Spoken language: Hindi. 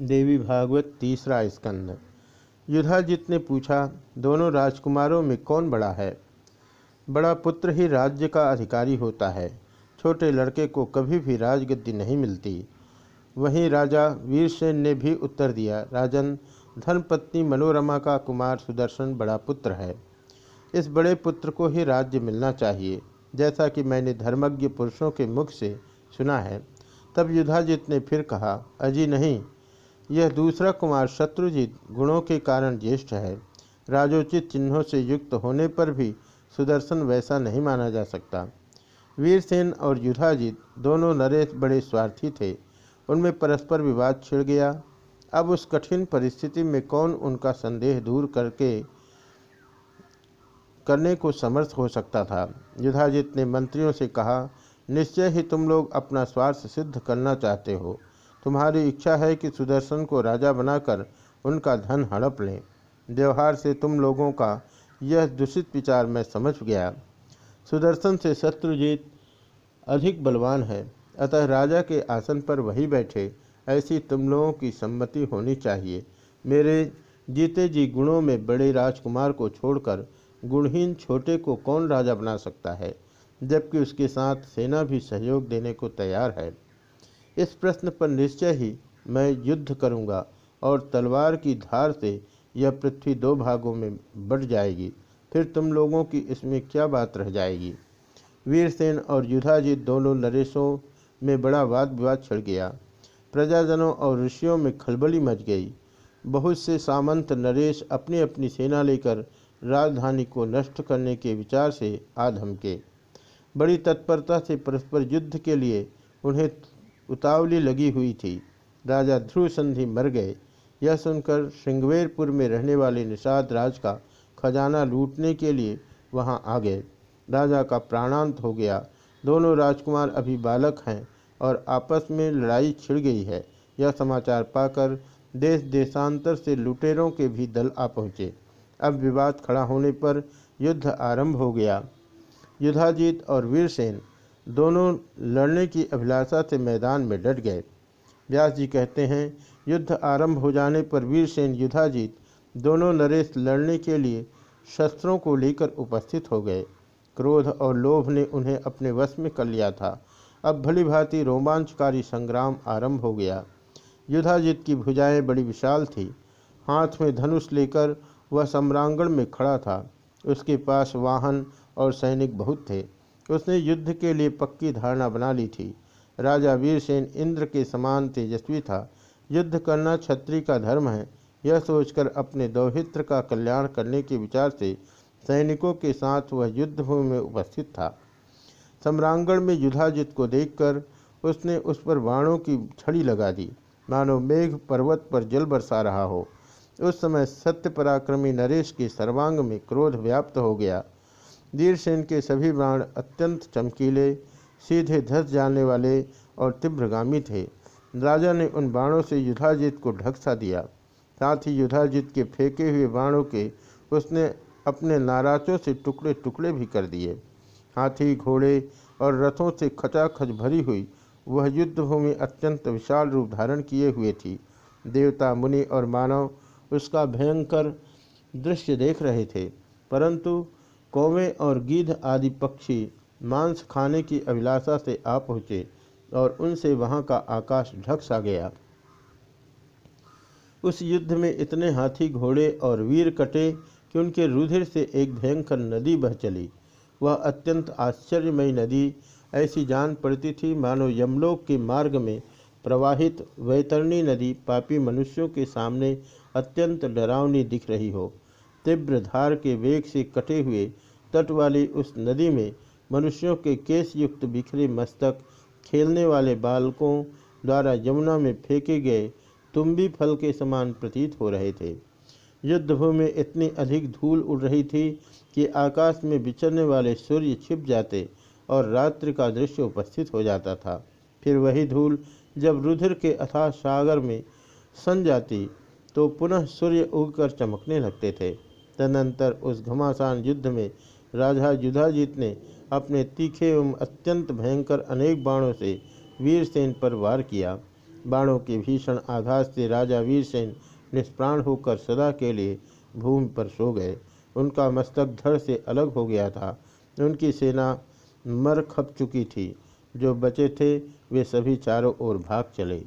देवी भागवत तीसरा स्कंद। युधाजित ने पूछा, दोनों राजकुमारों में कौन बड़ा है? बड़ा पुत्र ही राज्य का अधिकारी होता है। छोटे लड़के को कभी भी राजगद्दी नहीं मिलती। वहीं राजा वीरसेन ने भी उत्तर दिया, राजन, धर्मपत्नी मनोरमा का कुमार सुदर्शन बड़ा पुत्र है। इस बड़े पुत्र को ही राज्य मिलना चाहिए। जैसा कि मैंने धर्मज्ञ पुरुषों के मुख से सुना है। तब युधाजित ने फिर कहा, अजी नहीं यह दूसरा कुमार शत्रुजीत गुणों के कारण ज्येष्ठ है। राजोचित चिन्हों से युक्त होने पर भी सुदर्शन वैसा नहीं माना जा सकता। वीरसेन और युधाजीत दोनों नरेश बड़े स्वार्थी थे। उनमें परस्पर विवाद छिड़ गया। अब उस कठिन परिस्थिति में कौन उनका संदेह दूर करके, करने को समर्थ हो सकता था? युधाजीत ने मंत्रियों से कहा, निश्चय ही तुम लोग अपना स्वार्थ सिद्ध करना चाहते हो। तुम्हारी इच्छा है कि सुदर्शन को राजा बनाकर उनका धन हड़प लें। व्यवहार से तुम लोगों का यह दूषित विचार मैं समझ गया। सुदर्शन से शत्रुजीत अधिक बलवान है। अतः राजा के आसन पर वही बैठे ऐसी तुम लोगों की सम्मति होनी चाहिए। मेरे जीते जी गुणों में बड़े राजकुमार को छोड़कर गुणहीन छोटे को कौन राजा बना सकता है? जबकि उसके साथ सेना भी सहयोग देने को तैयार है। इस प्रश्न पर निश्चय ही मैं युद्ध करूँगा और तलवार की धार से यह पृथ्वी दो भागों में बढ़ जाएगी। फिर तुम लोगों की इसमें क्या बात रह जाएगी? वीरसेन और युधाजित दोनों नरेशों में बड़ा वाद विवाद छिड़ गया। प्रजाजनों और ऋषियों में खलबली मच गई। बहुत से सामंत नरेश अपनी अपनी सेना लेकर राजधानी को नष्ट करने के विचार से आधमके बड़ी तत्परता से परस्पर युद्ध के लिए उन्हें उतावली लगी हुई थी। राजा ध्रुव संधि मर गए। यह सुनकर श्रृंगवेरपुर में रहने वाले निषाद राज का खजाना लूटने के लिए वहाँ आ गए। राजा का प्राणांत हो गया। दोनों राजकुमार अभी बालक हैं और आपस में लड़ाई छिड़ गई है। यह समाचार पाकर देश देशांतर से लुटेरों के भी दल आ पहुँचे। अब विवाद खड़ा होने पर युद्ध आरंभ हो गया। युद्धाजीत और वीरसेन दोनों लड़ने की अभिलाषा से मैदान में डट गए। व्यास जी कहते हैं, युद्ध आरंभ हो जाने पर वीरसेन युद्धाजीत दोनों नरेश लड़ने के लिए शस्त्रों को लेकर उपस्थित हो गए। क्रोध और लोभ ने उन्हें अपने वश में कर लिया था। अब भली भांति रोमांचकारी संग्राम आरंभ हो गया। युद्धाजित की भुजाएँ बड़ी विशाल थी। हाथ में धनुष लेकर वह सम्रांगण में खड़ा था। उसके पास वाहन और सैनिक बहुत थे। उसने युद्ध के लिए पक्की धारणा बना ली थी। राजा वीरसेन इंद्र के समान तेजस्वी था। युद्ध करना क्षत्रिय का धर्म है। यह सोचकर अपने दौहित्र का कल्याण करने के विचार से सैनिकों के साथ वह युद्धभूमि में उपस्थित था। सम्रांगण में युद्धाजित को देखकर उसने उस पर बाणों की छड़ी लगा दी। मानो मेघ पर्वत पर जल बरसा रहा हो। उस समय सत्य पराक्रमी नरेश के सर्वांग में क्रोध व्याप्त हो गया। वीरसेन के सभी बाण अत्यंत चमकीले, सीधे धस जाने वाले और तीव्रगामी थे। राजा ने उन बाणों से युद्धाजित को ढकसा दिया। साथ ही युद्धाजित के फेंके हुए बाणों के उसने अपने नाराजों से टुकड़े टुकड़े भी कर दिए। हाथी, घोड़े और रथों से खचाखच भरी हुई वह युद्धभूमि अत्यंत विशाल रूप धारण किए हुए थी। देवता, मुनि और मानव उसका भयंकर दृश्य देख रहे थे, परंतु कौवे और गिद्ध आदि पक्षी मांस खाने की अभिलाषा से आ पहुँचे और उनसे वहाँ का आकाश ढक सा गया। उस युद्ध में इतने हाथी घोड़े और वीर कटे कि उनके रुधिर से एक भयंकर नदी बह चली। वह अत्यंत आश्चर्यमयी नदी, ऐसी जान पड़ती थी मानो यमलोक के मार्ग में प्रवाहित वैतरणी नदी पापी मनुष्यों के सामने अत्यंत डरावनी दिख रही हो। तीव्र धार के वेग से कटे हुए तट वाली उस नदी में मनुष्यों के केस युक्त बिखरे मस्तक, खेलने वाले बालकों द्वारा यमुना में फेंके गए तुम्बी फल के समान प्रतीत हो रहे थे। युद्धभूमि में इतनी अधिक धूल उड़ रही थी कि आकाश में विचरने वाले सूर्य छिप जाते और रात्रि का दृश्य उपस्थित हो जाता था। फिर वही धूल जब रुधिर के अथाह सागर में सन जाती तो पुनः सूर्य उगकर चमकने लगते थे। तदनंतर उस घमासान युद्ध में राजा युद्धाजीत ने अपने तीखे एवं अत्यंत भयंकर अनेक बाणों से वीरसेन पर वार किया। बाणों के भीषण आघात से राजा वीरसेन निष्प्राण होकर सदा के लिए भूमि पर सो गए। उनका मस्तक धड़ से अलग हो गया था। उनकी सेना मर खप चुकी थी। जो बचे थे, वे सभी चारों ओर भाग चले।